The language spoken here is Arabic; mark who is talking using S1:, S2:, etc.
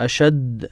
S1: أشد